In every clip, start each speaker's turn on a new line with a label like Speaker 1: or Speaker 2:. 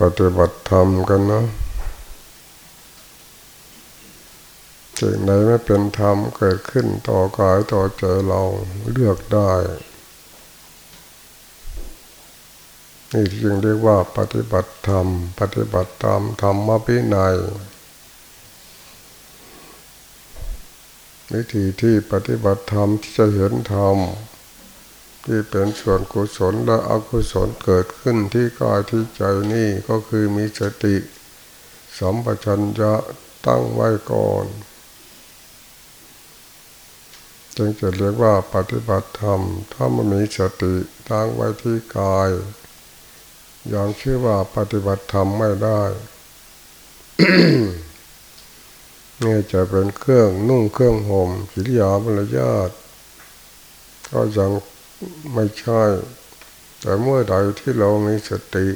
Speaker 1: ปฏิบัติธรรมกันเนาะสิ่งไหนไม่เป็นธรรมเกิดขึ้นต่อกายต่อใจเราเลือกได้นี่จึงเรียกว่าปฏิบัติธรรม ปฏิบัติตามธรรมพินัยวิธีที่ปฏิบัติธรรมที่จะเห็นธรรม ที่เป็นส่วนกุศลและอกุศลเกิดขึ้นที่กายที่ใจนี่ก็คือมีสติสัมปชัญญะตั้งไว้ก่อนจึงจะเรียกว่าปฏิบัติธรรม ถ้ามันมีสติตั้งไว้ที่กายยังชื่อว่าปฏิบัติธรรมไม่ได้นี่จะเป็นเครื่องนุ่งเครื่องห่มกิริยามารยาทก็ยัง ไม่ใช่ แต่เมื่อใดที่เรามีสติ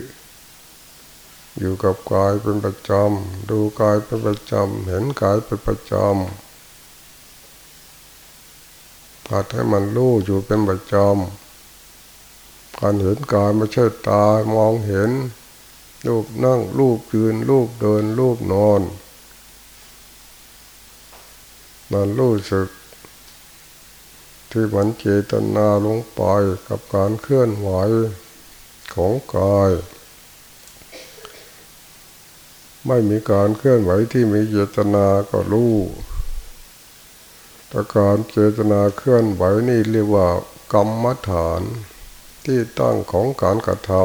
Speaker 1: อยู่กับกายเป็นประจำดูกายเป็นประจำเห็นกายเป็นประจำหัดให้มันรู้อยู่เป็นประจำการเห็นกายไม่ใช่ตามองเห็น รูปนั่งรูปยืนรูปเดินรูปนอนมันรู้สึก ที่มันเจตนาลงไปกับการเคลื่อนไหวของกาย ไม่มีการเคลื่อนไหวที่มีเจตนาก็รู้แต่การเจตนาเคลื่อนไหวนี่เรียกว่ากรรมฐานที่ตั้งของการกระทำ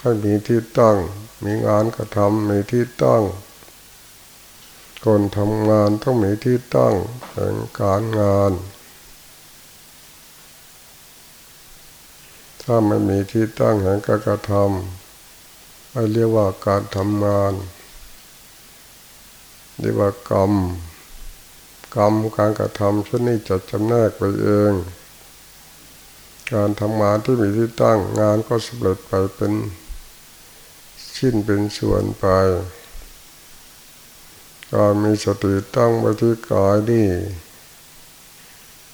Speaker 1: ให้มีที่ตั้ง มีงานกระทำมีที่ตั้ง คนทำงานต้องมีที่ตั้งเป็นการงาน ถ้าไม่มีที่ตั้งแห่งการกระทำไม่เรียกว่าการทำงานเรียกว่ากรรม กรรมการกระทำชนี้จะจำแนกไปเอง การทำงานที่มีที่ตั้งงานก็สำเร็จไปเป็นชิ้นเป็นส่วนไป การมีสติตั้งไว้ที่กายนี่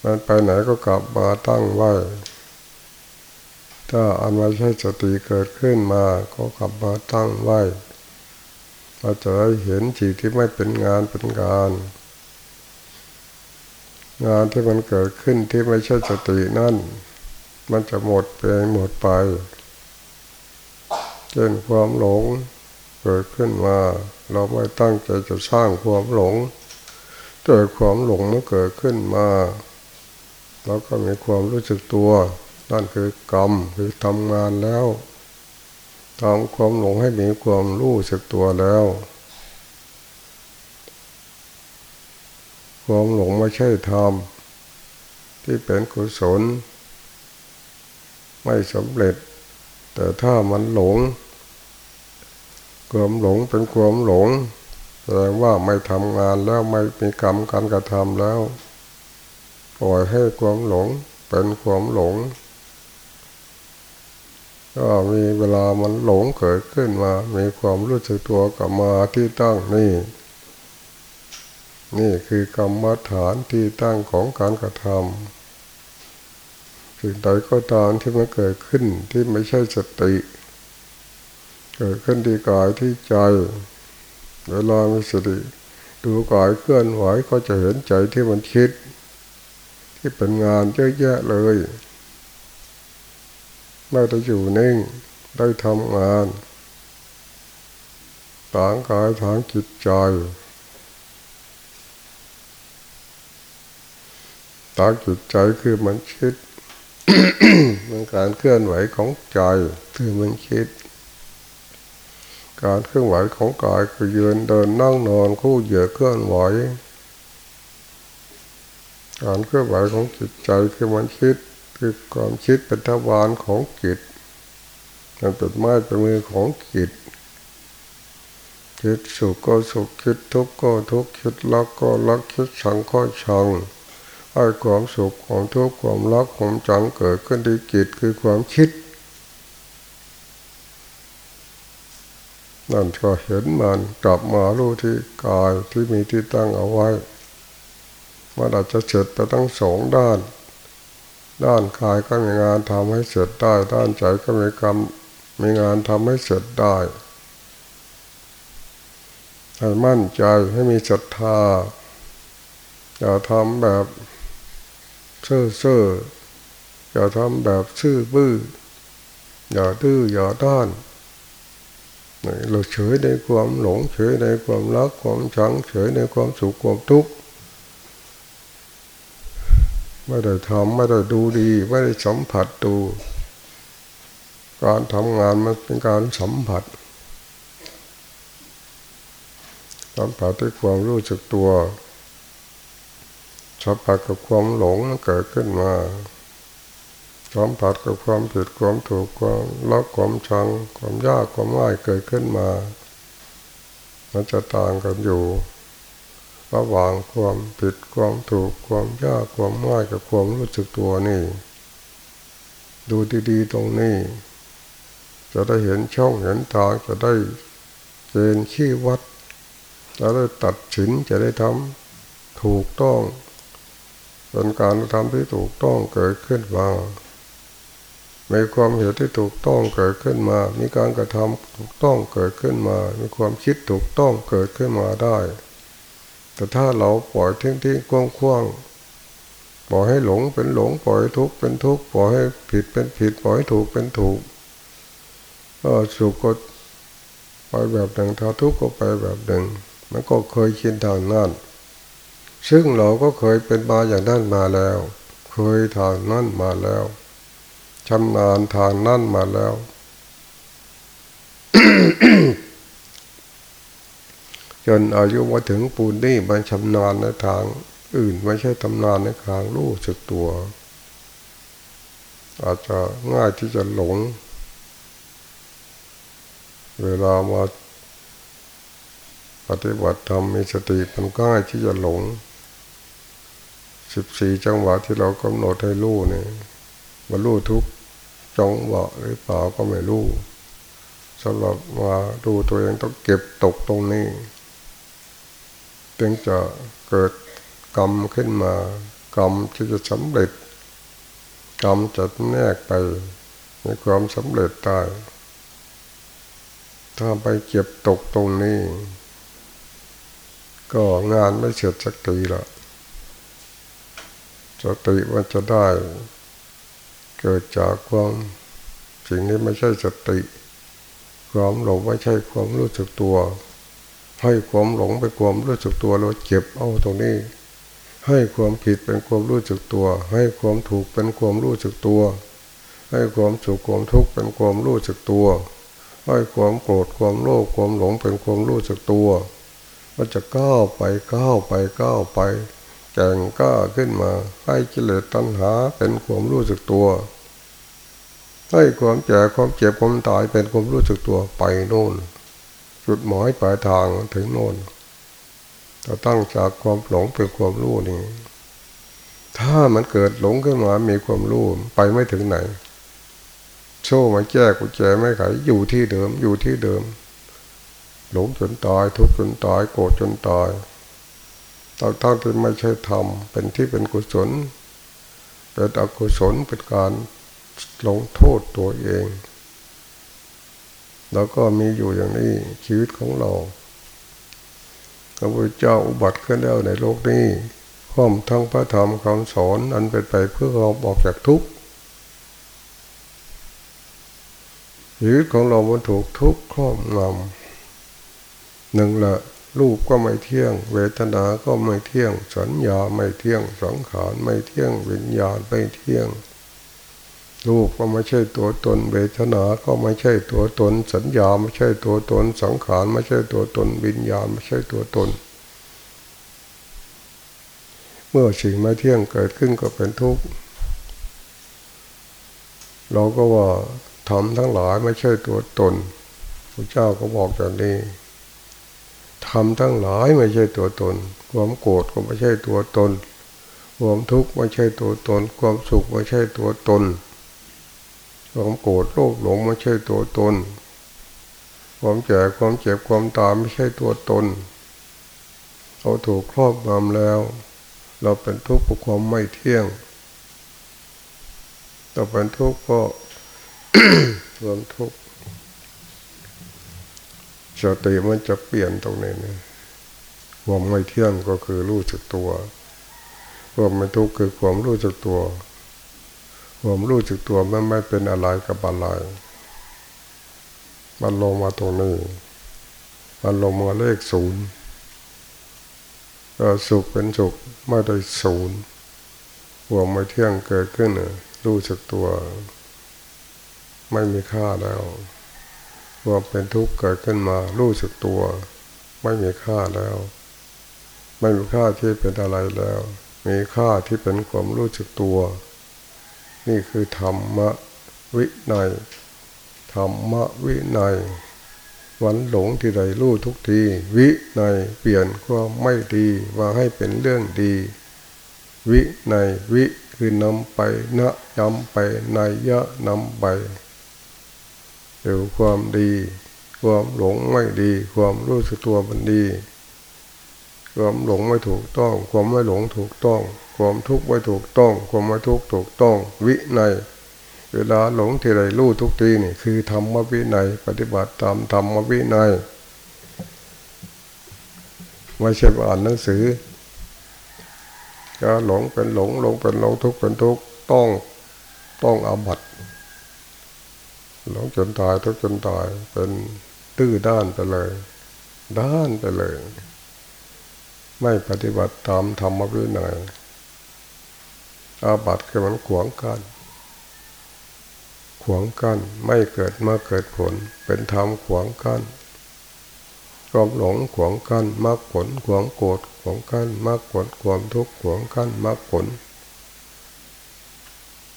Speaker 1: มันไปไหนก็กลับมาตั้งไว้ ถ้าอันไม่ใช่สติเกิดขึ้นมาก็กลับมาตั้งไว้เราจะได้เห็นสิ่งที่ไม่เป็นงานเป็นการ งานที่มันเกิดขึ้นที่ไม่ใช่สตินั่น มันจะหมดไปหมดไปเช่นความหลง กิดขึ้นมา เราไม่ตั้งใจจะสร้างความหลงเกิดความหลงมันเกิดขึ้นมาเราก็มีความรู้สึกตัวนั่นคือกรรมคือทำงานแล้วทำความหลงให้มีความรู้สึกตัวแล้ว ความหลงไม่ใช่ธรรมที่เป็นกุศล ไม่สำเร็จ แต่ถ้ามันหลง ความหลงเป็นความหลงแสดงว่าไม่ทำงานแล้วไม่มีกรรมการกระทำแล้ว ปล่อยให้ความหลงเป็นความหลง ก็มีเวลามันหลงเกิดขึ้นมา มีความรู้สึกตัวกลับมาที่ตั้งนี่ นี่คือกรรมฐานที่ตั้งของการกระทำสิ่งใดก็ตามที่มันเกิดขึ้นที่ไม่ใช่สติ เกิดขึ้นที่กายที่ใจเวลามีสติดูกายเคลื่อนไหวก็จะเห็นใจที่มันคิด ที่เป็นงานเยอะแยะเลยไม่ได้อยู่นิ่งได้ทำงานทางกายทางจิตใจทางจิตใจคือมันคิดมันการเคลื่อนไหวของใจคือมันคิด การเคลื่อนไหวของกายคือยืนเดินนั่งนอนคู่เหยื่อเคลื่อนไหว การเคลื่อนไหวของจิตใจคือมันคิดคือความคิดเป็นทวารของจิตมันเป็นไม้เป็นมือของจิตคิดสุขก็สุขคิดทุกข์ก็ทุกข์คิดรักก็รักคิดชังก็ชังให้ความสุขของทุกข์ความรักของจังเกิดขึ้นที่จิตคือความคิด นั่นก็เห็นมันกลับมารู้ที่กายที่มีที่ตั้งเอาไว้มันอาจจะเสร็จไปทั้งสองด้าน ด้านกายก็มีงานทำให้เสร็จได้ ด้านใจก็มีกรรมมีงานทำให้เสร็จได้ให้มั่นใจให้มีศรัทธาอย่าทำแบบเซ่อเซ่ออย่าทำแบบซื่อบื้ออย่าดื้ออย่าด้าน เราเฉยในความหลงเฉยในความรักความชังเฉยในความสุขความทุกข์ไม่ได้ทำไม่ได้ดูดีไม่ได้สัมผัสดูการทำงานมันเป็นการสัมผัสสัมผัสด้วยความรู้สึกตัวสัมผัสกับความหลงเกิดขึ้นมา สัมผัสกับความผิดความถูกความรักความชัง ความยากความง่ายเกิดขึ้นมา มันจะต่างกันอยู่ ระหว่างความผิดความถูกความยากความง่ายกับความรู้สึกตัวนี่ ดูดีๆตรงนี้ จะได้เห็นช่องเห็นทางจะได้เกณฑ์ขี้วัดจะได้ตัดสินจะได้ทำถูกต้องเป็นการทำที่ถูกต้องเกิดขึ้นมา มีความเห็นที่ถูกต้องเกิดขึ้นมา มีการกระทำถูกต้องเกิดขึ้นมา มีความคิดถูกต้องเกิดขึ้นมาได้ แต่ถ้าเราปล่อยทิ้งทิ้งคว่างคว่างปล่อยให้หลงเป็นหลง ปล่อยทุกข์เป็นทุกข์ ปล่อยให้ผิดเป็นผิด ปล่อยให้ถูกเป็นถูก ก็สุขก็ไปแบบหนึ่งถ้าทุกข์ก็ไปแบบหนึ่ง มันก็เคยชินทางนั้นซึ่งเราก็เคยเป็นมาอย่างนั้นมาแล้ว เคยทางนั้นมาแล้ว ชำนาญทางนั่นมาแล้วจนอายุมาถึงปูนนี่มันชำนาญในทางอื่นไม่ใช่ทำนานในทางรู้สึกตัว อาจจะง่ายที่จะหลง เวลามาปฏิบัติธรรมมีสติมันง่ายที่จะหลงสิบสี่จังหวะที่เรากำหนดให้รู้เนี่ยมารู้ทุก จงวะหรือเปล่าก็ไม่รู้สำหรับมาดูตัวเองต้องเก็บตกตรงนี้จึงจะเกิดกรรมขึ้นมา กรรมที่จะสำเร็จ กรรมจะแนกไปในความสำเร็จได้ถ้าไปเก็บตกตรงนี้ ก็งานไม่เสร็จสักทีละสติมันจะได้ เกิดจากความสิ่งนี้ไม่ใช่สติ ความหลงไม่ใช่ความรู้สึกตัว ให้ความหลงเป็นความรู้สึกตัวเราเจ็บเอาตรงนี้ ให้ความผิดเป็นความรู้สึกตัว ให้ความถูกเป็นความรู้สึกตัว ให้ความสุขความทุกข์เป็นความรู้สึกตัว ให้ความโกรธความโลภความหลงเป็นความรู้สึกตัวมันจะก้าวไปก้าวไปก้าวไป แก่งก้าขึ้นมา ให้กิเลสตัณหาเป็นความรู้สึกตัว ให้ความแก่ความเจ็บความตายเป็นความรู้สึกตัวไปโน่น จุดหมายปลายทางถึงโน่นเราตั้งจากความหลงเป็นความรู้นี่ถ้ามันเกิดหลงขึ้นมา มีความรู้ไปไม่ถึงไหนโซ่มาแก้กุญแจไม่ไขอยู่ที่เดิมอยู่ที่เดิม หลงจนตายทุกข์จนตายโกรธจนตาย ทั้งทั้งที่ไม่ใช่ธรรมเป็นที่เป็นกุศลเป็นอกุศลเป็นการลงโทษตัวเอง แล้วก็มีอยู่อย่างนี้ชีวิตของเราพระพุทธเจ้าอุบัติขึ้นแล้วในโลกนี้ข้อมทั้งพระธรรมคำสอนอันเป็นไปเพื่อเราบอกจากทุกข์ชีวิตของเรามันถูกทุกข์ครอบงำหนึ่งละ รูปก็ไม่เที่ยง เวทนาก็ไม่เที่ยง สัญญาไม่เที่ยง สังขารไม่เที่ยง วิญญาณไม่เที่ยง รูปก็ไม่ใช่ตัวตน เวทนา ก็ไม่ใช่ตัวตน สัญญาไม่ใช่ตัวตน สังขารไม่ใช่ตัวตน วิญญาณไม่ใช่ตัวตน เมื่อสิ่งไม่เที่ยงเกิดขึ้นก็เป็นทุกข์ เราก็ว่าทำทั้งหลายไม่ใช่ตัวตนพระเจ้าก็บอกอย่างนี้ ทำทั้งหลายไม่ใช่ตัวตน ความโกรธก็ไม่ใช่ตัวตน ความทุกข์ไม่ใช่ตัวตน ความสุขไม่ใช่ตัวตน ความโกรธโลภหลงไม่ใช่ตัวตน ความแก่ความเจ็บความตายไม่ใช่ตัวตน เราถูกครอบงำแล้ว เราเป็นทุกข์เพราะความไม่เที่ยงต่อเป็นทุกข์ก็รวมทุกข์ สติมันจะเปลี่ยนตรงนี้นะความไม่เที่ยงก็คือรู้จักตัวความไม่ทุกข์คือความรู้จักตัวความรู้จักตัวมันไม่เป็นอะไรกับอะไรมันลงมาตรงนี้มันลงมาเลขศูนย์สุขเป็นสุขไม่ได้ศูนย์ความไม่เที่ยงเกิดขึ้นรู้จักตัว ไม่มีค่าแล้ว ความเป็นทุกข์เกิดขึ้นมา รู้สึกตัว ไม่มีค่าแล้ว ไม่มีค่าที่เป็นอะไรแล้ว มีค่าที่เป็นความรู้สึกตัว นี่คือธรรมะวิไนธรรมะวิไนวันหลงที่ใดรู้ทุกที วิในเปลี่ยนความไม่ดีว่าให้เป็นเรื่องดี วิในวิคือนำไปนะนำไปในยะนำไป เดี๋ยวความดี ความหลงไม่ดี ความรู้สึกตัวมันดี ความหลงไม่ถูกต้อง ความไม่หลงถูกต้อง ความทุกข์ไม่ถูกต้อง ความไม่ทุกข์ถูกต้อง วิในเวลาหลงที่ไรรู้ทุกทีนี่คือธรรมวิในปฏิบัติตามธรรมวิในไม่ใช่อ่านหนังสือจะหลงเป็นหลงหลงเป็นหลงทุกข์เป็นทุกข์ต้องต้องอาบัต หลงจนตายทุกจนตายเป็นตื้อด้านไปเลย ด้านไปเลย ไม่ปฏิบัติตามธรรมวินัยอาบัติคือมันขวางกันขวางกัน้นไม่เกิดมาเกิดผล เป็นธรรมขวางกัน้นความหลงขวางกัน้นมรรคผลขวางโกรธขวางกัน้นมรรคผลความทุกข์ขวางกัน้นมรรคผล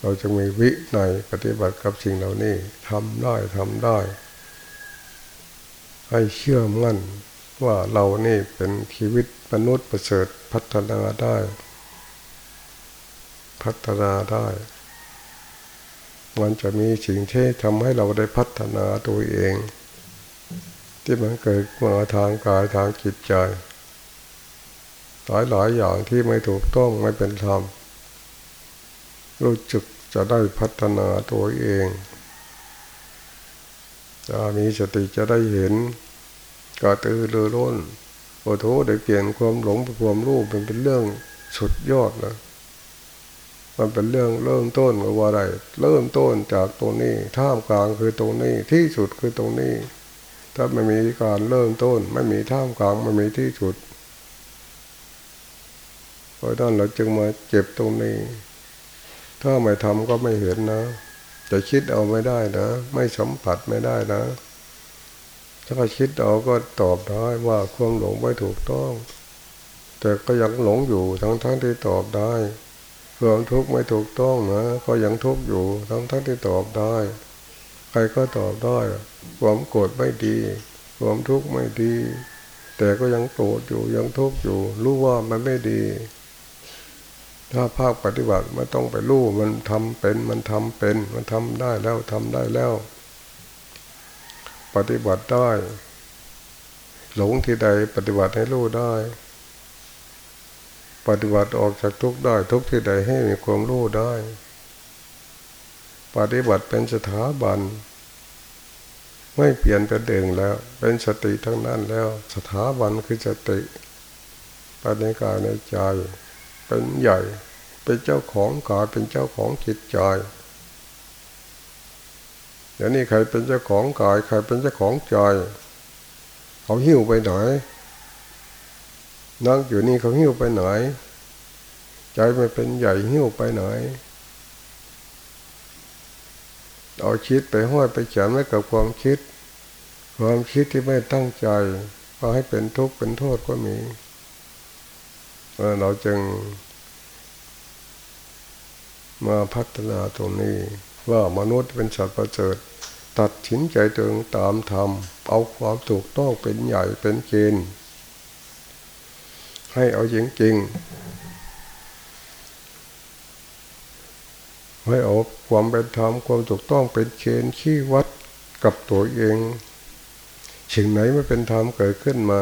Speaker 1: เราจะมีวิในปฏิบัติกับสิ่งเหล่านี้ทำได้ทำได้ ให้เชื่อมั่นว่าเรานี่เป็นชีวิตมนุษย์ประเสริฐพัฒนาได้ พัฒนาได้ มันจะมีสิ่งที่ทำให้เราได้พัฒนาตัวเอง ที่มันเกิดมาทางกายทางจิตใจ หลายหลายอย่างที่ไม่ถูกต้องไม่เป็นธรรม รู้จึกจะได้พัฒนาตัวเองจะมีสติจะได้เห็นกระตือรือร้นโอ้โหได้เปลี่ยนความหลงเป็นความรู้เป็นเป็นเรื่องสุดยอดนะมันเป็นเรื่องเริ่มต้นว่าอะไร เริ่มต้นจากตรงนี้ ท่ามกลางคือตรงนี้ ที่สุดคือตรงนี้ ถ้าไม่มีการเริ่มต้น ไม่มีท่ามกลางไม่มีที่สุดเพราะนั้นเราจึงมาเจ็บตรงนี้ ถ้าไม่ทำก็ไม่เห็นนะ จะคิดเอาไม่ได้นะ ไม่สัมผัสไม่ได้นะ ถ้าคิดเอาก็ตอบได้ว่าความหลงไม่ถูกต้อง แต่ก็ยังหลงอยู่ทั้งทั้งที่ตอบได้ความทุกข์ไม่ถูกต้องนะ ก็ยังทุกข์อยู่ทั้งทั้งที่ตอบได้ ใครก็ตอบได้ความโกรธไม่ดีความทุกข์ไม่ดี แต่ก็ยังโกรธอยู่ยังทุกข์อยู่ รู้ว่ามันไม่ดี ถ้าภาคปฏิบัติไม่ต้องไปรู้มันทำเป็นมันทำเป็น มันทำได้แล้วทำได้แล้ว ปฏิบัติได้ หลงที่ใดปฏิบัติให้รู้ได้ ปฏิบัติออกจากทุกได้ ทุกที่ใดให้มีความรู้ได้ ปฏิบัติเป็นสถาบัน ไม่เปลี่ยนเป็นเด่งแล้ว เป็นสติทั้งนั้นแล้ว สถาบันคือสติปัญญากายในใจ เป็นใหญ่ เป็นเจ้าของกายเป็นเจ้าของจิตใจเดี๋ยวนี้ใครเป็นเจ้าของกาย ใครเป็นเจ้าของใจเขาหิ้วไปไหนนั่งอยู่นี่เขาหิ้วไปไหน ใจไม่เป็นใหญ่หิ้วไปไหนเอาคิดไปห้อยไปเขียนไว้กับความคิด ความคิดที่ไม่ตั้งใจพอให้เป็นทุกข์เป็นโทษก็มี เราจึง มาพัฒนาตรงนี้ ว่ามนุษย์เป็นสัตว์ประเสริฐตัดสินใจตรงตามธรรม เอาความถูกต้องเป็นใหญ่เป็นเกณฑ์ให้เอาจริงจริงให้เอาความเป็นธรรมความถูกต้องเป็นเชนชี้วัดกับตัวเองสิ่งไหนไม่เป็นธรรมเกิดขึ้นมา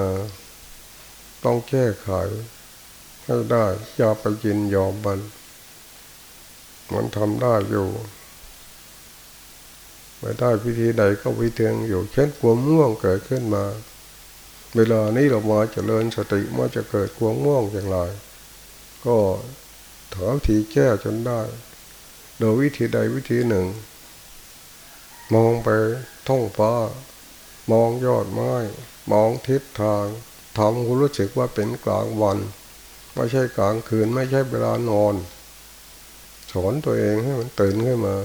Speaker 1: ต้องแก้ไข ให้ได้อย่าไปยินยอมมัน มันทำได้อยู่ไม่ได้วิธีใดก็วิธีอยู่ เช่นความง่วงเกิดขึ้นมา เวลานี้เรามาจเจริญสติมาจะเกิดความง่วงอย่างไร ก็ถามทีแก้จนได้ โดยวิธีใดวิธีหนึ่ง มองไปท้องฟ้า มองยอดไม้ มองทิศทางทำคุณรู้สึกว่าเป็นกลางวัน ไม่ใช่กลางคืน ไม่ใช่เวลานอน สอนตัวเองให้มันตื่นขึ้นมา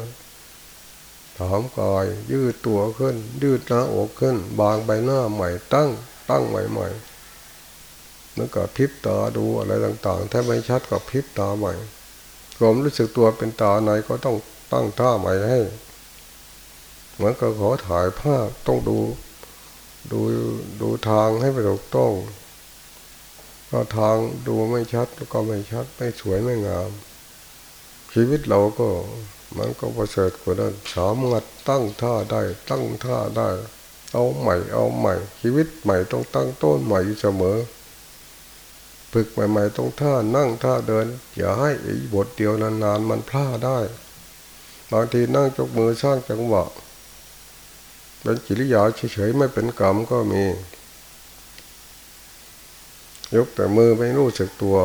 Speaker 1: ถามกายยืดตัวขึ้น ยืดหน้าอกขึ้น บางใบหน้าใหม่ตั้ง ตั้งใหม่ๆแล้วก็พิบตาดูอะไรต่าง ๆ ถ้าไม่ชัดก็พิบตาใหม่ความรู้สึกตัวเป็นตาไหนก็ต้องตั้งท่าใหม่ให้ เหมือนกับขอถ่ายภาพต้องดู ดูดูทางให้ไปถูกต้อง ถ้าทางดูไม่ชัดก็ไม่ชัด ไม่สวยไม่งาม ชีวิตเราก็มันก็ประเสริฐกว่านั้นสามารถตั้งท่าได้ ตั้งท่าได้ เอาใหม่ เอาใหม่ ชีวิตใหม่ต้องตั้งต้นใหม่เสมอฝึกใหม่ๆต้องท่านั่งท่าเดิน อย่าให้อีบทเดียวนานๆมันพลาดได้บางทีนั่งจกมือสร้างจังหวะเป็นกิริยาเฉยๆไม่เป็นกรรมก็มี ยกแต่มือไม่รู้สึกตัว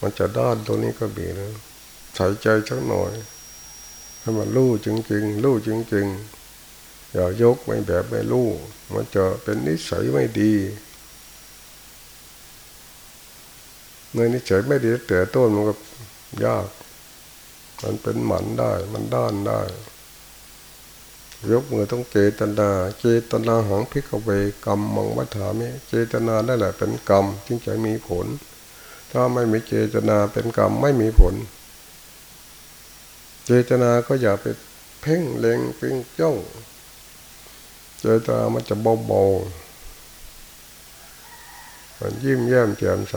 Speaker 1: มันจะด้านตัวนี้ก็มีนะใส่ใจสักหน่อยให้มันรู้จริงๆรู้จริงๆอย่ายกไม่แบบไม่รู้มันจะเป็นนิสัยไม่ดีเมื่อนิสัยไม่ดีแต่ต้นมันก็ยาก มันเป็นหมันได้ มันด้านได้ ยกมือต้องเจตนา เจตนาของพิกเวกรรมมังวัฏฐามิเจตนาได้แหละเป็นกรรมจึงจะมีผล ถ้าไม่มีเจตนาเป็นกรรมไม่มีผล เจตนาก็อย่าไปเพ่งเล็งเพ่งจ้องเจตนามันจะเบาๆมันยิ้มแย้มแจ่มใส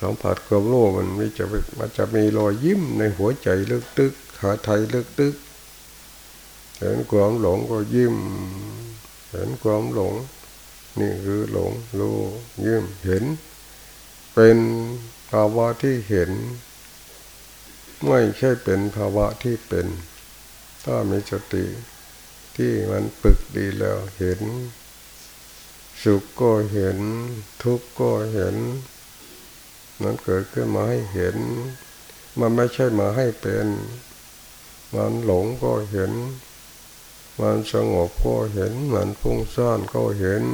Speaker 1: สัมผัสความโลภมันไม่จะมันจะมีรอยยิ้มในหัวใจลึกตึกหาไทยลึกตึก เห็นความหลงก็ยิ้ม เห็นความหลง นี่คือหลงรู้ยิ้มเห็น เป็นภาวะที่เห็น ไม่ใช่เป็นภาวะที่เป็น ถ้ามีสติที่มันปึกดีแล้วเห็น สุขก็เห็น ทุกข์ก็เห็นมันเกิดขึ้นมาให้เห็น มันไม่ใช่มาให้เป็นมันหลงก็เห็น มันสงบก็เห็น มันฟุ้งซ่านก็เห็น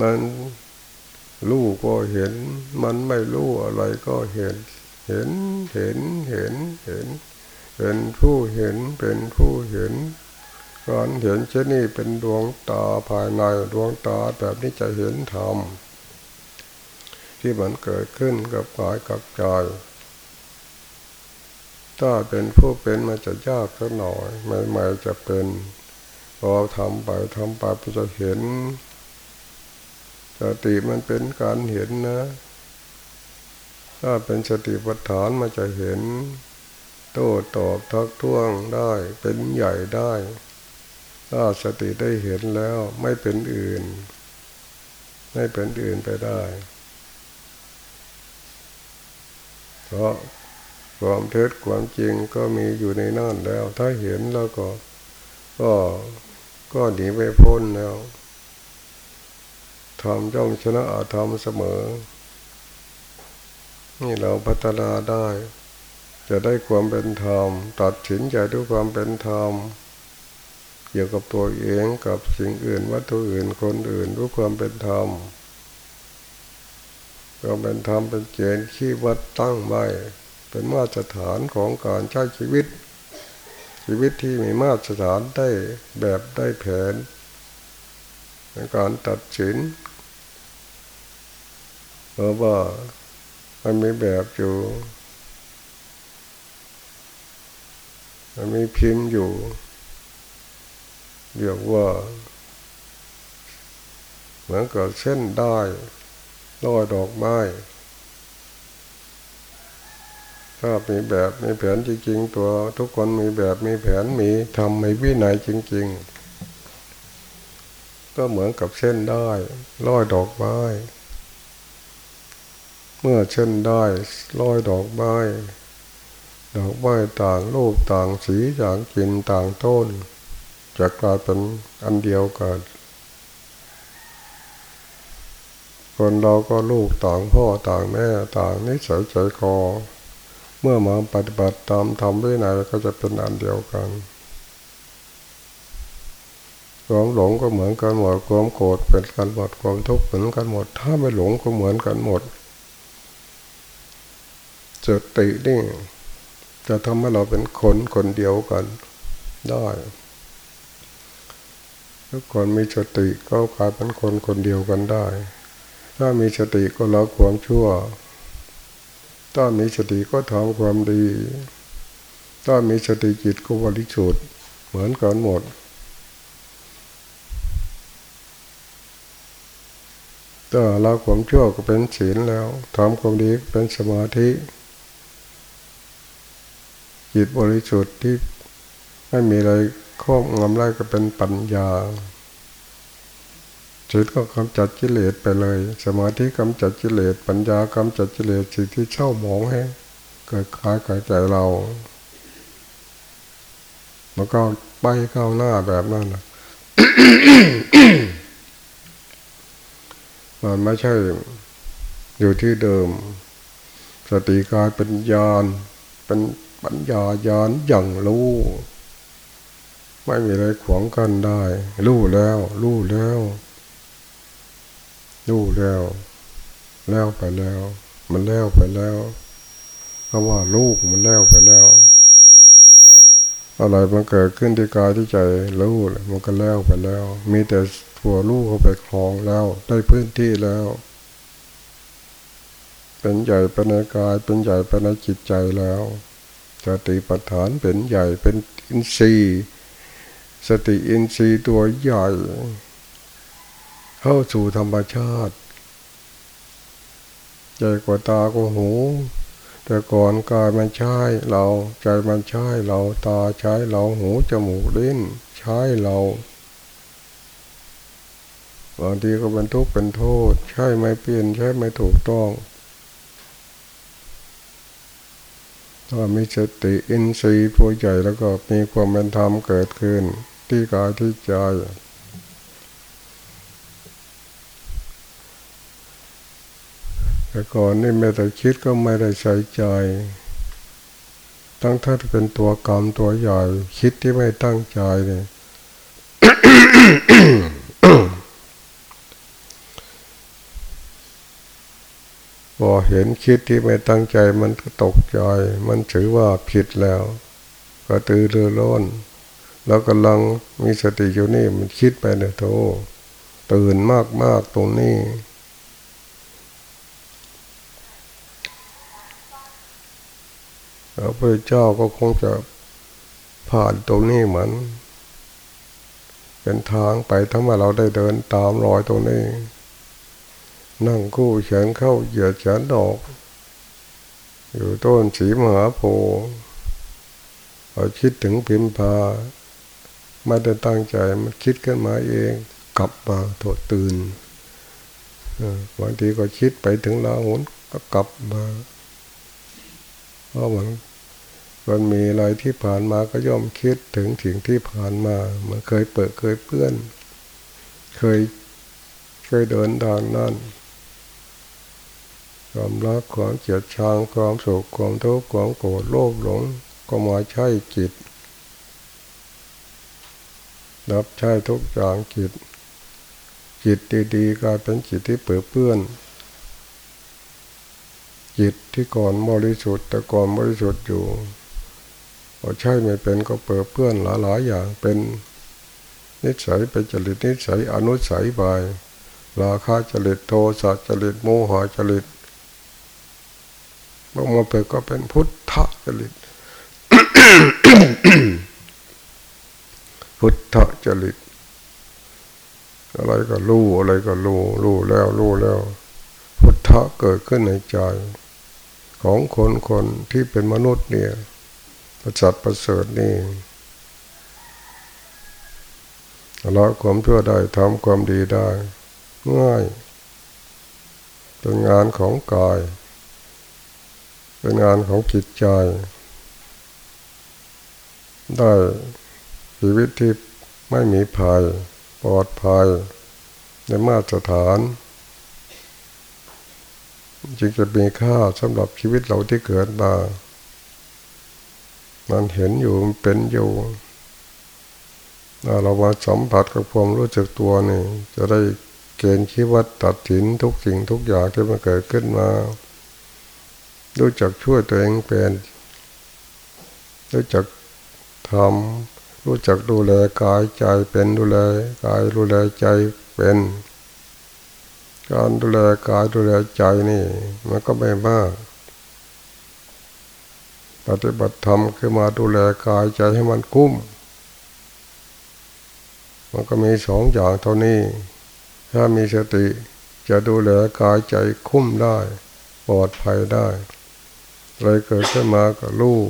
Speaker 1: มันรู้ก็เห็น มันไม่รู้อะไรก็เห็น เห็นเห็นเห็นเห็น เป็นผู้เห็นเป็นผู้เห็นการเห็นเช่นนี้เป็นดวงตาภายในดวงตาแบบนี้จะเห็นธรรมที่มันเกิดขึ้นกับกายกับใจ ถ้าเป็นผู้เป็นมันจะยากสักหน่อยใหม่ๆจะเป็นพอทำไปทำไปมันจะเห็นสติมันเป็นการเห็นนะ ถ้าเป็นสติปัฏฐานมันจะเห็น โต้ตอบทักท้วงได้เป็นใหญ่ได้ ถ้าสติได้เห็นแล้วไม่เป็นอื่น ไม่เป็นอื่นไปได้ เพราะ ความเท็จความจริงก็มีอยู่ในนั่นแล้ว ถ้าเห็นแล้วก็ ก็ก็หนีไปพ้นแล้วทำย่อมชนะอาธรรมเสมอ นี่เราพัฒนาได้ จะได้ความเป็นธรรม ตัดสินใจด้วยความเป็นธรรม เกี่ยวกับตัวเองกับสิ่งอื่นวัตถุอื่นคนอื่นด้วยความเป็นธรรมความเป็นธรรมเป็นเกณฑ์ที่วัดตั้งไว้ เป็นมาตรฐานของการใช้ชีวิต ชีวิตที่มีมาตรฐานได้แบบได้แผน ในการตัดสินเพราะว่ามันมีแบบอยู่มันมีพิมพ์อยู่ เรียกว่า เหมือนกับเส้นได้ลอยดอกไม้ ถ้ามีแบบมีแผนจริงๆ ตัวทุกคนมีแบบมีแผนมีทำมีวินัยจริง ๆ ก็เหมือนกับเส้นได้ลอยดอกไม้เมื่อเช่นได้ลอยดอกไม้ดอกไม้ต่างรูปต่างสีต่างกลิ่นต่างต้น จะกลายเป็นอันเดียวกัน คนเราก็ลูกต่างพ่อต่างแม่ต่างนิสัยใจคอ เมื่อมาปฏิบัติตามทำด้วยไหนก็จะเป็นอันเดียวกันความหลงก็เหมือนกันหมดความโกรธเป็นกันหมดความทุกข์เหมือนกันหมด ถ้าไม่หลงก็เหมือนกันหมดสตินี่จะทำให้เราเป็นคนคนเดียวกันได้ทุกคนมีสติก็กลายเป็นคนคนเดียวกันได้ ถ้ามีสติก็ละความชั่ว ถ้ามีสติก็ทำความดี ถ้ามีสติจิตก็บริสุทธิ์เหมือนกันหมด ถ้าละความชั่วก็เป็นศีลแล้วทำความดีเป็นสมาธิ จิตบริสุทธิ์ที่ไม่มีอะไรครอบงำได้ก็เป็นปัญญา จิตก็กำจัดกิเลสไปเลย สมาธิกำจัดกิเลส ปัญญากำจัดกิเลสสิ่งที่เช่าหมองให้เกิดคลายกายใจเรามันก็ไปก้าหน้าแบบนั้นมันไม่ใช่อยู่ที่เดิม สติกายเป็นญาณเป็นปัญญาญาณอย่างรู้ ไม่มีอะไรขวางกันได้ รู้แล้ว รู้แล้ว รู้แล้ว แล้วไปแล้ว มันแล้วไปแล้วเพราะว่าลูกมันแล้วไปแล้ว อะไรมันเกิดขึ้นที่กายที่ใจรู้มันก็แล้วไปแล้ว มีแต่ตัวลูกเข้าไปคลองแล้ว ได้พื้นที่แล้ว เป็นใหญ่เป็นในกายเป็นใหญ่เป็นในจิตใจแล้วสติปัฏฐานเป็นใหญ่เป็นอินทรีย์ สติอินทรีย์ตัวใหญ่ เข้าสู่ธรรมชาติใหญ่กว่าตาก็หู แต่ก่อนกายมันใช้เราใจมันใช้เราตาใช้เราหูจมูกลิ้นใช้เราบางทีก็เป็นทุกข์เป็นโทษ ใช่ไม่เปลี่ยนใช่ไม่ถูกต้องถ้ามีสติอินทรีย์ผู้ใหญ่แล้วก็มีความเป็นธรรมเกิดขึ้น ที่กายที่ใจ แต่ก่อนนี่ไม่ได้คิดก็ไม่ได้ใส่ใจตั้งถ้าเป็นตัวกรรมตัวใหญ่คิดที่ไม่ตั้งใจเนี่ยพอเห็นคิดที่ไม่ตั้งใจมันก็ตกใจ มันถือว่าผิดแล้ว ก็ตื่นเรือร้อนแล้วกำลังมีสติอยู่นี่มันคิดไปเนี่ยโธตื่นมากมากตรงนี้ พระเจ้าก็คงจะผ่านตรงนี้เหมือน เป็นทางไปทั้งว่าเราได้เดินตามรอยตรงนี้ นั่งคู่เฉินเข้าเหยียดเฉินดอก อยู่ต้นสีมหาโพธิ์เราคิดถึงพิมพาไม่ได้ตั้งใจมันคิดขึ้นมาเองกลับมาถดตื่นบางทีก็คิดไปถึงลาหุนก็กลับมาเพราะมัน มันมีอะไรที่ผ่านมาก็ย่อมคิดถึงสิ่งที่ผ่านมามันเคยเปิดเคยเพื่อน เคยเคยเดินทางนั่นความรักความเกลียดชังความโศกความทุกข์ความโกรธโลภหลง ก็มาใช้จิตรับใช้ทุกอย่างจิต จิตดีๆกลายเป็นจิตที่เปื้อเปื้อน จิตที่ก่อนบริสุทธิ์แต่ก่อนบริสุทธิ์อยู่ พอใช่ไม่เป็นก็เปื้อเปื้อนหลายๆอย่างเป็นนิสัยเป็นจริตนิสัยอนุสัยไปราคาจริตโทสะจริตโมหะจริตบางมาเปิดก็เป็นพุทธจริตพุทธจริตอะไรก็รู้อะไรก็รู้รู้แล้วรู้แล้ว พุทธะเกิดขึ้นในใจ ของคนคนที่เป็นมนุษย์เนี่ย ประจัดประเสริฐนี่ละความชั่วได้ทำความดีได้ ง่ายเป็นงานของกาย เป็นงานของจิตใจ ได้ชีวิตที่ไม่มีภัย ปลอดภัย ในมาตรฐาน จึงจะมีค่าสำหรับชีวิตเราที่เกิดมา มันเห็นอยู่มันเป็นอยู่เรามาสัมผัสกับความรู้จักตัวนี่จะได้เกณฑ์ชีวิตตัดสินทุกสิ่งทุกอย่างที่มันเกิดขึ้นมา รู้จักช่วยตัวเองเป็น รู้จักทำรู้จักดูแลกายใจเป็นดูแลกายดูแลใจเป็น การดูแลกายดูแลใจนี่ มันก็ไม่มาก ฏิบัติธรรมคือมาดูแลกายใจให้มันคุ้ม มันก็มีสองอย่างเท่านี้ ถ้ามีสติจะดูแลกายใจคุ้มได้ปลอดภัยได้อะไรเกิดขึ้นมาก็รู้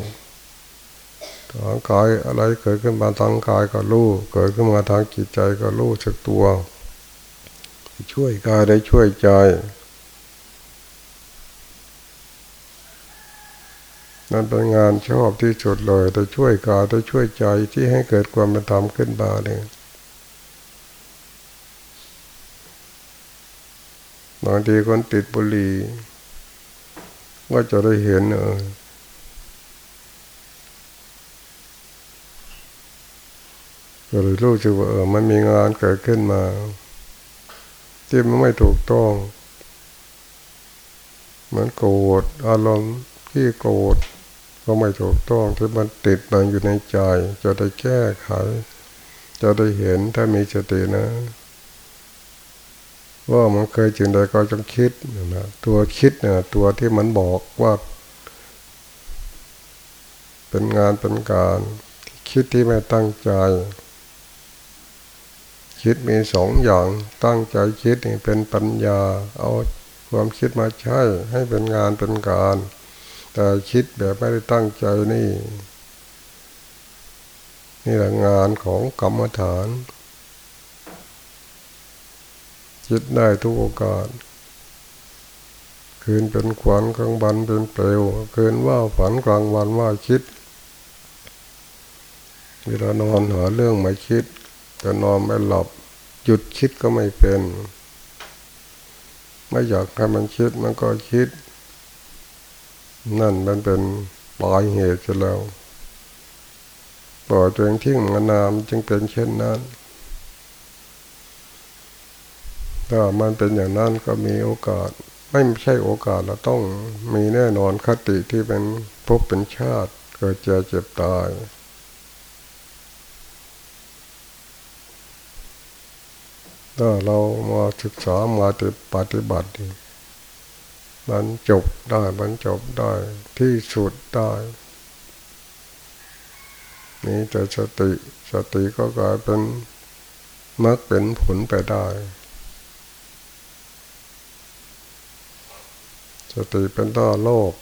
Speaker 1: ทางกายอะไรเกิดขึ้นมาทางกายก็รู้เกิดขึ้นมาทางจิตใจก็รู้สึกตัว ช่วยกายได้ช่วยใจ นั่นเป็นงานชอบที่สุดเลยแต่ช่วยกายได้ช่วยใจที่ให้เกิดความเป็นธรรมขึ้นมาเนี่ยบางทีคนติดบุหรี่ก็จะได้เห็นเออก็เลยรู้สึกว่าเออมันมีงานเกิดขึ้นมา ที่มันไม่ถูกต้องเหมันโกรธอารมณ์ที่โกรธ ก็ไม่ถูกต้องที่มันติดมันอยู่ในใจ จะได้แก้ไข จะได้เห็นถ้ามีสตินะ ว่ามันเคยจึงใดก็จงคิดนะตัวคิดเนี่ยตัวที่มันบอกว่า เป็นงานเป็นการ คิดที่ไม่ตั้งใจ คิดมีสองอย่างตั้งใจคิดนี่เป็นปัญญา เอาความคิดมาใช้ให้เป็นงานเป็นการ แต่คิดแบบไม่ได้ตั้งใจนี่ นี่แหละงานของกรรมฐาน คิดได้ทุกโอกาส คืนเป็นขวัญกลางวันเป็นเปลว คืนว่าฝันกลางวันว่าคิด เวลานอนหาเรื่องไม่คิด แต่นอนไม่หลับ หยุดคิดก็ไม่เป็น ไม่อยากให้มันคิดมันก็คิด นั่นมันเป็นปลายเหตุจะแล้วปล่อยตัวเองทิ้งมานามจึงเป็นเช่นนั้น ถ้ามันเป็นอย่างนั้นก็มีโอกาส ไม่ใช่โอกาสเราต้องมีแน่นอนคติที่เป็นพบเป็นชาติเกิดเจ็บเจ็บตายถ้าเรามาศึกษามาปฏิบัติ มันจบได้มันจบได้ที่สุดได้นี่แต่สติสติก็กลายเป็นมักเป็นผลไปได้ สติเป็นต้าโลก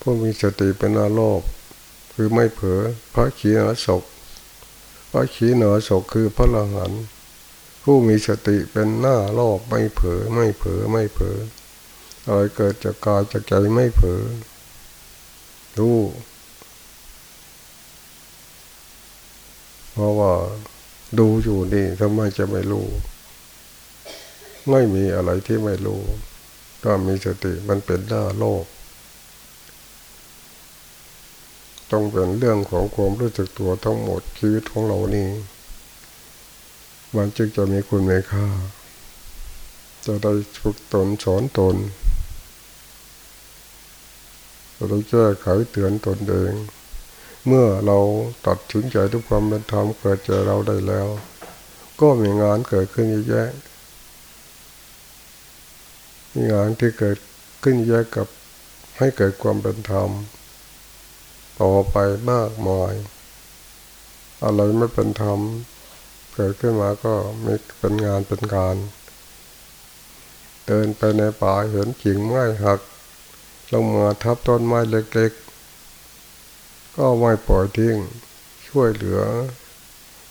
Speaker 1: ผู้มีสติเป็นหน้าโลก คือไม่เผลอพระขีณาศกพระขีณาศกคือพระละหัน ผู้มีสติเป็นหน้าโลกไม่เผลอไม่เผลอไม่เผลออะไรเกิดจากกายจากใจไม่เผลอรู้เพราะว่าดูอยู่นี่ทำไมจะไม่รู้ ไม่มีอะไรที่ไม่รู้ก็มีสติมันเป็นหน้าโลก ต้องเป็นเรื่องของความรู้จักตัวทั้งหมดชีวิตของเรานี่ มันจึงจะมีคุณมีค่า จะได้ฝึกตนสอนตนจะได้แก้ไขเตือนตนเอง เมื่อเราตัดถึงใจทุกความเป็นธรรมเกิดเจอเราได้แล้ว ก็มีงานเกิดขึ้นเยอะแยะงานที่เกิดขึ้นแยกกับให้เกิดความเป็นธรรมต่อไปมากมาย อะไรไม่เป็นธรรม เกิดขึ้นมาก็ไม่เป็นงานเป็นการ เดินไปในป่าเห็นกิ่งไม้หักลงมาทับต้นไม้เล็กๆ ก็ไม่ปล่อยทิ้ง ช่วยเหลือ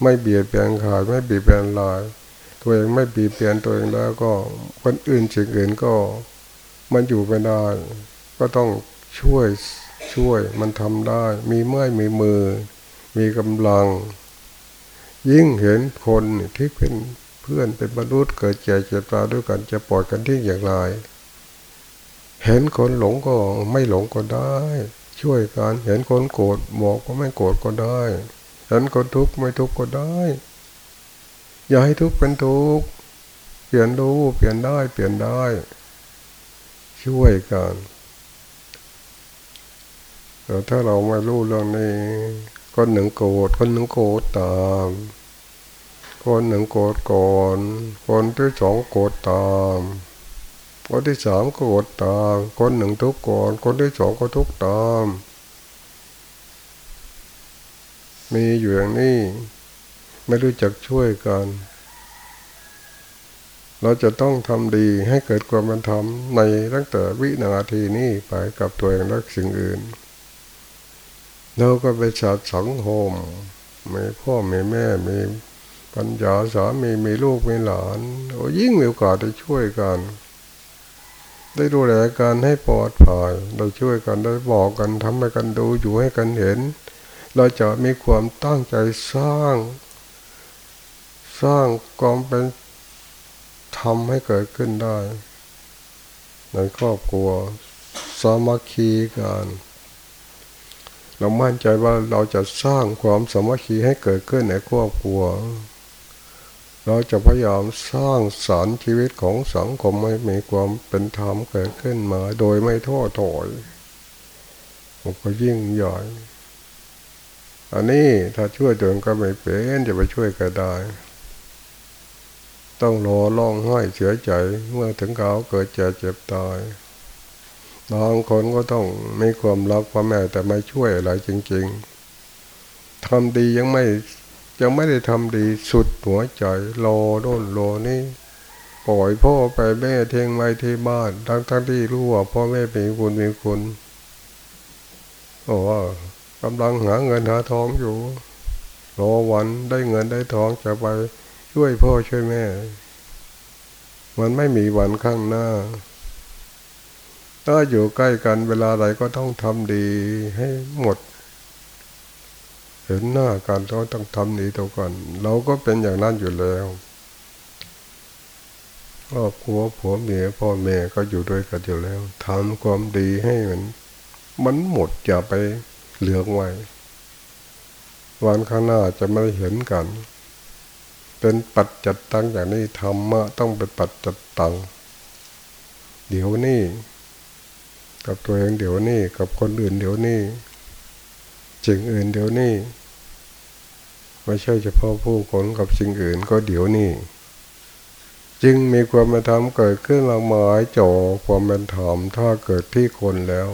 Speaker 1: ไม่เบียดเบียนขาดไม่เบียดเบียนลาย ตัวเองไม่บีบเปลี่ยนตัวเองแล้วก็คนอื่นสิ่งอื่นก็มันอยู่ไม่ได้ ก็ต้องช่วยช่วยมันทำได้ มีเมื่อยมีมือ มีกำลัง ยิ่งเห็นคนที่เป็นเพื่อนเป็นมนุษย์เกิดเจ็บเจ็บตาด้วยกันจะปล่อยกันที่อย่างไร เห็นคนหลงก็ไม่หลงก็ได้ ช่วยกันเห็นคนโกรธบอกก็ไม่โกรธก็ได้ เห็นคนทุกข์ไม่ทุกข์ก็ได้ อย่าให้ทุกข์เป็นทุกข์เปลี่ยนรู้เปลี่ยนได้เปลี่ยนได้ ช่วยกันแต่ถ้าเราไม่รู้เรื่องนี้ คนหนึ่งโกรธคนหนึ่งโกรธตาม คนหนึ่งโกรธก่อน คนที่สองโกรธตาม คนที่สามโกรธตาม คนหนึ่งทุกข์ก่อน คนที่สองก็ทุกข์ตาม มีอยู่อย่างนี้ไม่รู้จักช่วยกัน เราจะต้องทำดีให้เกิดความเป็นธรรมในตั้งแต่วินาทีนี้ไปกับตัวเองและสิ่งอื่น เราก็ไปชาติสังโฮมมีพ่อมีแม่มีปัญญาสามีมีลูกมีหลานโอ้ยิ่งมีโอกาสได้ช่วยกัน ได้ดูแลกันให้ปลอดภัยเราช่วยกันได้บอกกันทำให้กันดูอยู่ให้กันเห็น เราจะมีความตั้งใจสร้าง สร้างความเป็นทำให้เกิดขึ้นได้ ในครอบครัวสามัคคีกัน เรามั่นใจว่าเราจะสร้างความสมัคคีให้เกิดขึ้นในครอบครัว เราจะพยายามสร้างสารรค์ชีวิตของสังคมให้มีความเป็นธรรมเกิดขึ้นมา โดยไม่ท้อถอยมันก็ยิ่งใหญ่อันนี้ถ้าช่วยตัวเองก็ไม่เป็นจะไปช่วยก็ได้ ต้องรอร้องไห้เสียใจเมื่อถึงเขาเกิดเจ็บเจ็บตาย บางคนก็ต้องมีความรักพ่อแม่แต่ไม่ช่วยอะไรจริง ๆทำดียังไม่ยังไม่ได้ทำดีสุดหัวใจรอโน่นรอนี่ปล่อยพ่อไปแม่เทงไว้ที่บ้านทั้งทั้งที่รู้ว่าพ่อแม่เป็นคนมีคนโอ้กำลังหาเงินหาทองอยู่ รอวันได้เงินได้ทองจะไปช่วยพ่อช่วยแม่ มันไม่มีวันข้างหน้า ถ้าอยู่ใกล้กันเวลาใดก็ต้องทำดีให้หมด เห็นหน้ากันเราต้องทำดีต่อกัน เราก็เป็นอย่างนั้นอยู่แล้วครอบครัวผัวเมียพ่อแม่ก็อยู่ด้วยกันอยู่แล้วทำความดีให้มัน มันหมดอย่าไปเหลือไว้ วันข้างหน้าจะไม่เห็นกัน เป็นปัจจัดตังอย่างนี้ธรรมะต้องเป็นปัจจัดตัง เดี๋ยวนี้ กับตัวเองเดี๋ยวนี้กับคนอื่นเดี๋ยวนี้สิ่งอื่นเดี๋ยวนี้ไม่ใช่เฉพาะผู้คนกับสิ่งอื่นก็เดี๋ยวนี้จึงมีความเป็นธรรมเกิดขึ้นหลาหลายจ่อความเป็นธรรมถ้าเกิดที่คนแล้ว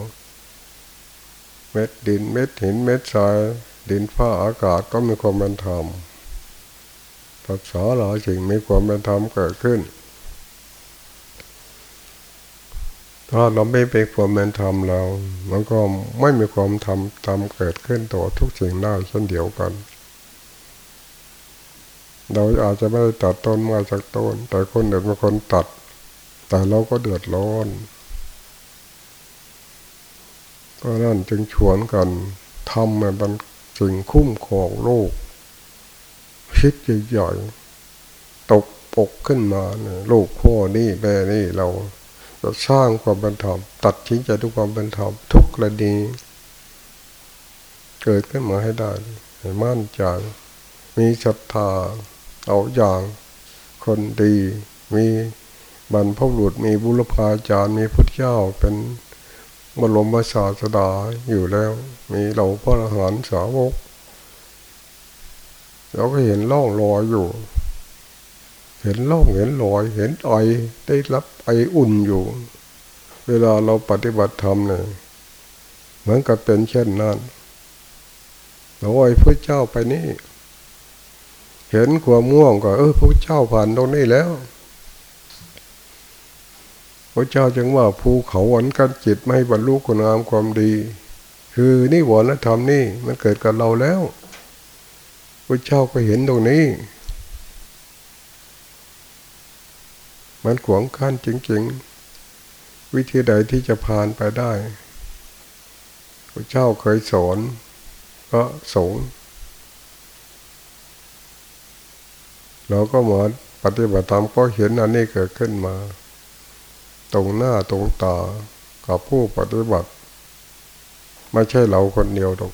Speaker 1: เม็ดดินเม็ดหินเม็ดทรายดินฟ้าอากาศก็มีความเป็นธรรมภาษาหลายสิ่งมีความเป็นธรรมเกิดขึ้น ถ้าเราไม่เป็นความเป็นธรรมเรามันก็ไม่มีความธรรมธรรมเกิดขึ้นต่อทุกสิ่งได้เช่นเดียวกัน เราอาจจะไม่ได้ตัดต้นมาจากต้น แต่คนเดือดเป็นคนตัด แต่เราก็เดือดร้อนก็นั่นจึงชวนกันทำมันเป็นสิ่งคุ้มครองโลกคิดใหญ่ๆตกปกขึ้นมาเนี่ยลูกพ่อนี่แม่นี่เรา จะสร้างความเป็นธรรมตัดทิ้งใจทุกความเป็นธรรมทุกกรณีเกิดขึ้นมาให้ได้ให้มั่นใจมีศรัทธาเอาอย่างคนดี มีบรรพบุรุษมีบุรพาจารย์มีพุทธเจ้าเป็นบรมศาสดาอยู่แล้ว มีเราพระอรหันต์สาวกเราก็เห็นล่องรอยอยู่ เห็นล่องเห็นลอย เห็นไอได้รับไออุ่นอยู่ เวลาเราปฏิบัติธรรมเนี่ยเหมือนกับเป็นเช่นนั้นเราไอ้พระเจ้าไปนี่ เห็นความม่วงก็ เออพระเจ้าผ่านตรงนี้แล้วพระเจ้าจึงว่าภูเขาหวันกันจิตไม่บรรลุคุณงามความดี คือนี่วรธรรมนี่มันเกิดกับเราแล้วพระเจ้าก็เห็นตรงนี้ มันขวงขั้นจริง ๆ วิธีใดที่จะผ่านไปได้พระเจ้าเคยสอนก็สงเราก็มาปฏิบัติธรรมก็เห็นอันนี้เกิดขึ้นมา ตรงหน้าตรงตากับผู้ปฏิบัติ ไม่ใช่เราคนเดียวหรอก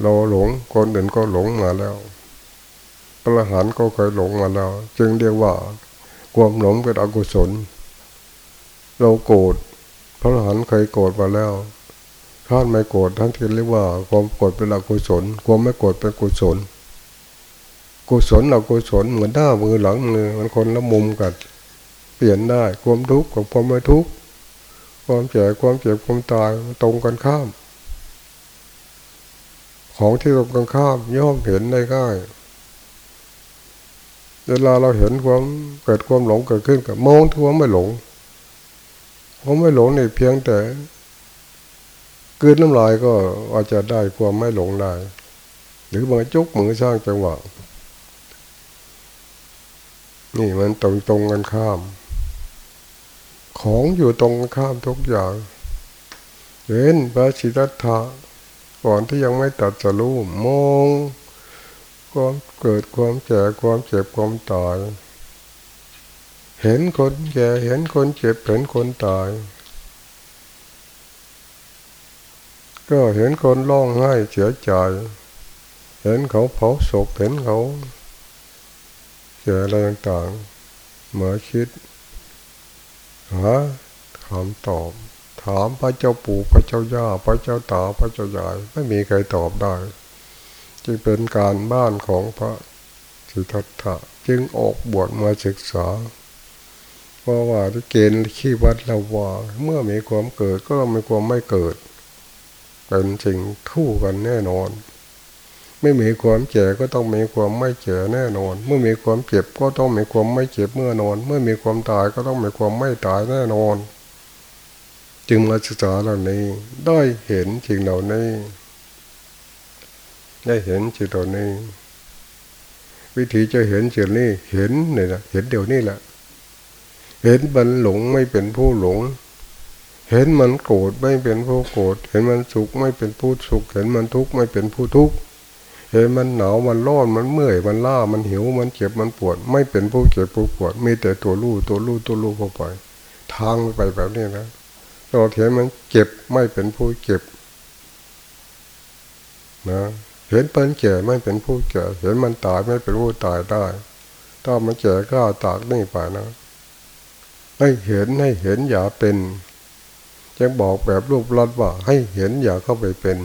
Speaker 1: เราหลงคนอื่นก็หลงมาแล้ว พระหันก็เคยหลงมาแล้ว จึงเรียกว่า ความหลงเป็นอกุศล เราโกรธพระอรหันต์เคยโกรธมาแล้วท่านไม่โกรธท่านที่เรียกว่าความโกรธเป็นอกุศล ความไม่โกรธเป็นกุศล กุศลอกุศลเหมือนหน้ามือหลังมือมันคนละมุมกัน เปลี่ยนได้ความทุกข์กับความไม่ทุกข์ความเจ็บความเจ็บความตายตรงกันข้าม ของที่ตรงกันข้ามย่อมเห็นได้ง่าย เวลาเราเห็นความเกิดความหลงเกิดขึ้นกับมองที่วไม่หลงความไม่หลงนี่เพียงแต่กืนน้ำลายก็อาจจะได้ความไม่หลงได้ หรือบางจุกมือสร้างจังหวะนี่มันตรงตรงกันข้าม ของอยู่ตรงกันข้ามทุกอย่างเห็นพระสิทธัตถะก่อนที่ยังไม่ตัดสรู้มอง ความเกิดความแก่ความเจ็บความตาย เห็นคนแก่เห็นคนเจ็บเห็นคนตาย ก็เห็นคนร้องไห้เสียใจ เห็นเขาเผาศพเห็นเขาเกิดอะไรต่างๆเมื่อคิดหาคำตอบ ถามพระเจ้าปู่พระเจ้าย่าพระเจ้าตาพระเจ้ายายไม่มีใครตอบได้ จึงเป็นการบ้านของพระสิทธัตถะจึงออกบวชมาศึกษาเพราะว่าที่เกณฑ์ขี้วัดเราว่า เมื่อมีความเกิดก็มีความไม่เกิด เป็นสิ่งทู่กันแน่นอน ไม่มีความเจ็บก็ต้องมีความไม่เจ็บแน่นอน เมื่อมีความเจ็บก็ต้องมีความไม่เจ็บเมื่อนอน เมื่อมีความตายก็ต้องมีความไม่ตายแน่นอน จึงมาศึกษาเหล่านี้ได้เห็นสิ่งเหล่านี้ ได้เห็นสิ่งเหล่านี้ วิธีจะเห็นสิ่งนี้เห็นเนี่ยนะเห็นเดี๋ยวนี้แหละเห็นมันหลงไม่เป็นผู้หลง เห็นมันโกรธไม่เป็นผู้โกรธ เห็นมันสุขไม่เป็นผู้สุข เห็นมันทุกข์ไม่เป็นผู้ทุกข์ เห็นมันหนาวมันร้อนมันเมื่อยมันล้ามันหิวมันเจ็บมันปวด ไม่เป็นผู้เจ็บผู้ปวด มีแต่ตัวรู้ตัวรู้ตัวรู้เข้าไปทางไปแบบนี้นะเราเห็นมันเจ็บไม่เป็นผู้เจ็บนะ เห็นเป็นแก่ไม่เป็นผู้แก่เห็นมันตายไม่เป็นผู้ตายได้ ถ้ามันแก่ก็ตากนี่ไปนะให้เห็นให้เห็นอย่าเป็นจะบอกแบบรูปรัดว่า ให้เห็นอย่าเข้าไปเป็น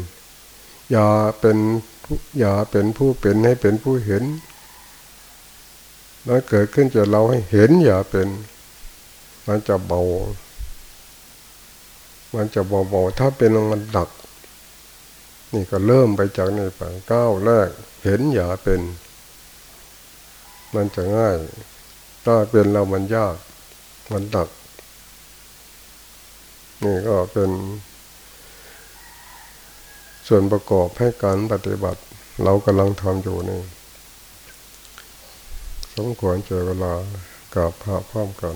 Speaker 1: อย่าเป็นอย่าเป็นผู้เป็นให้เป็นผู้เห็นแล้วเกิดขึ้นจากเราให้เห็นอย่าเป็น มันจะเบา มันจะเบาๆถ้าเป็นมันดัก นี่ก็เริ่มไปจากนี่ไปก้าวแรก เห็นอย่าเป็น มันจะง่าย ถ้าเป็นเรามันยาก มันดัก นี่ก็เป็น ส่วนประกอบให้การปฏิบัติ เรากำลังทำอยู่นี่สมควรเจอเวลากับพระพร้อมกัน